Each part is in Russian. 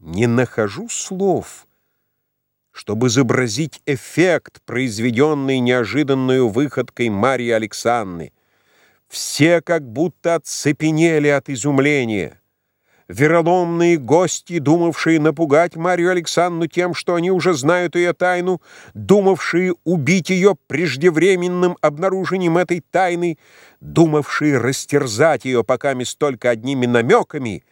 Не нахожу слов, чтобы изобразить эффект, произведенный неожиданную выходкой Марии Александры. Все как будто оцепенели от изумления. Вероломные гости, думавшие напугать Марию Александру тем, что они уже знают ее тайну, думавшие убить ее преждевременным обнаружением этой тайны, думавшие растерзать ее пока столько одними намеками —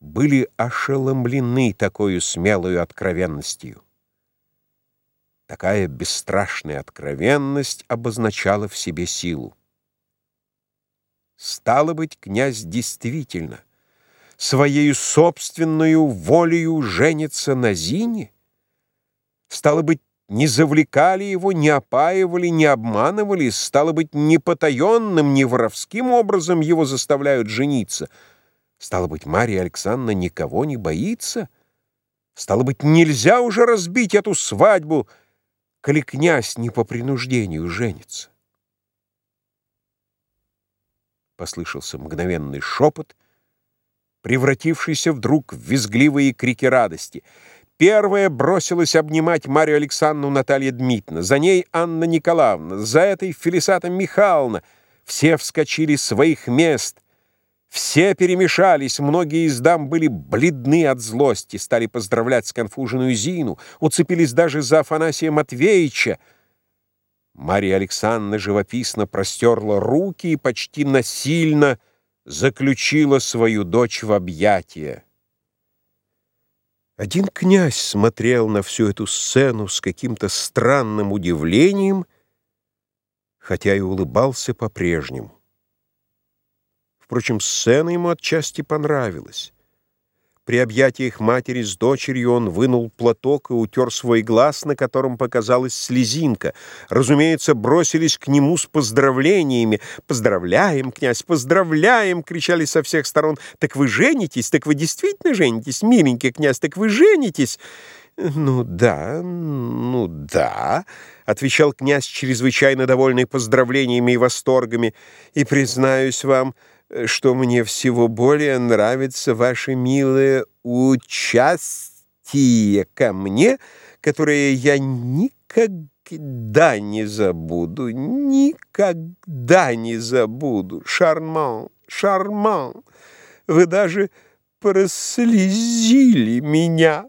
были ошеломлены такой смелой откровенностью. Такая бесстрашная откровенность обозначала в себе силу. Стало быть, князь действительно своей собственную волею женится на Зине? Стало быть, не завлекали его, не опаивали, не обманывали, стало быть, не потаенным, не воровским образом его заставляют жениться — Стало быть, Мария Александровна никого не боится? Стало быть, нельзя уже разбить эту свадьбу, коли князь не по принуждению женится. Послышался мгновенный шепот, превратившийся вдруг в визгливые крики радости. Первая бросилась обнимать Марию Александровну Наталья Дмитриевна, за ней Анна Николаевна, за этой Фелисата Михайловна. Все вскочили с своих мест — все перемешались, многие из дам были бледны от злости, стали поздравлять сконфуженную Зину, уцепились даже за Афанасия Матвеевича. Мария Александровна живописно простерла руки и почти насильно заключила свою дочь в объятия. Один князь смотрел на всю эту сцену с каким-то странным удивлением, хотя и улыбался по-прежнему. Впрочем, сцена ему отчасти понравилась. При объятиях матери с дочерью он вынул платок и утер свой глаз, на котором показалась слезинка. Разумеется, бросились к нему с поздравлениями. «Поздравляем, князь, поздравляем!» — кричали со всех сторон. «Так вы женитесь? Так вы действительно женитесь? Миленький князь, так вы женитесь?» «Ну да, ну да», — отвечал князь, чрезвычайно довольный поздравлениями и восторгами. «И признаюсь вам...» что мне всего более нравится ваше милое участие ко мне, которое я никогда не забуду, никогда не забуду. Шарман, шарман, вы даже прослезили меня.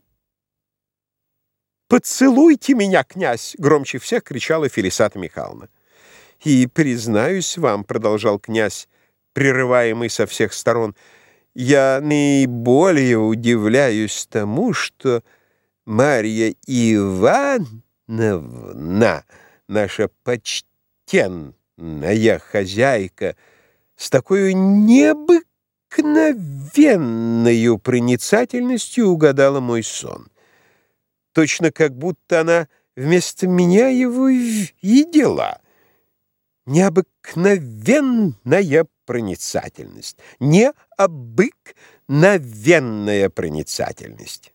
«Поцелуйте меня, князь!» — громче всех кричала Фелисата Михайловна. «И, признаюсь вам, — продолжал князь, — прерываемый со всех сторон, я наиболее удивляюсь тому, что Марья Ивановна, наша почтенная хозяйка, с такой необыкновенной проницательностью угадала мой сон. Точно как будто она вместо меня его видела. Необыкновенная проницательность, необыкновенная проницательность.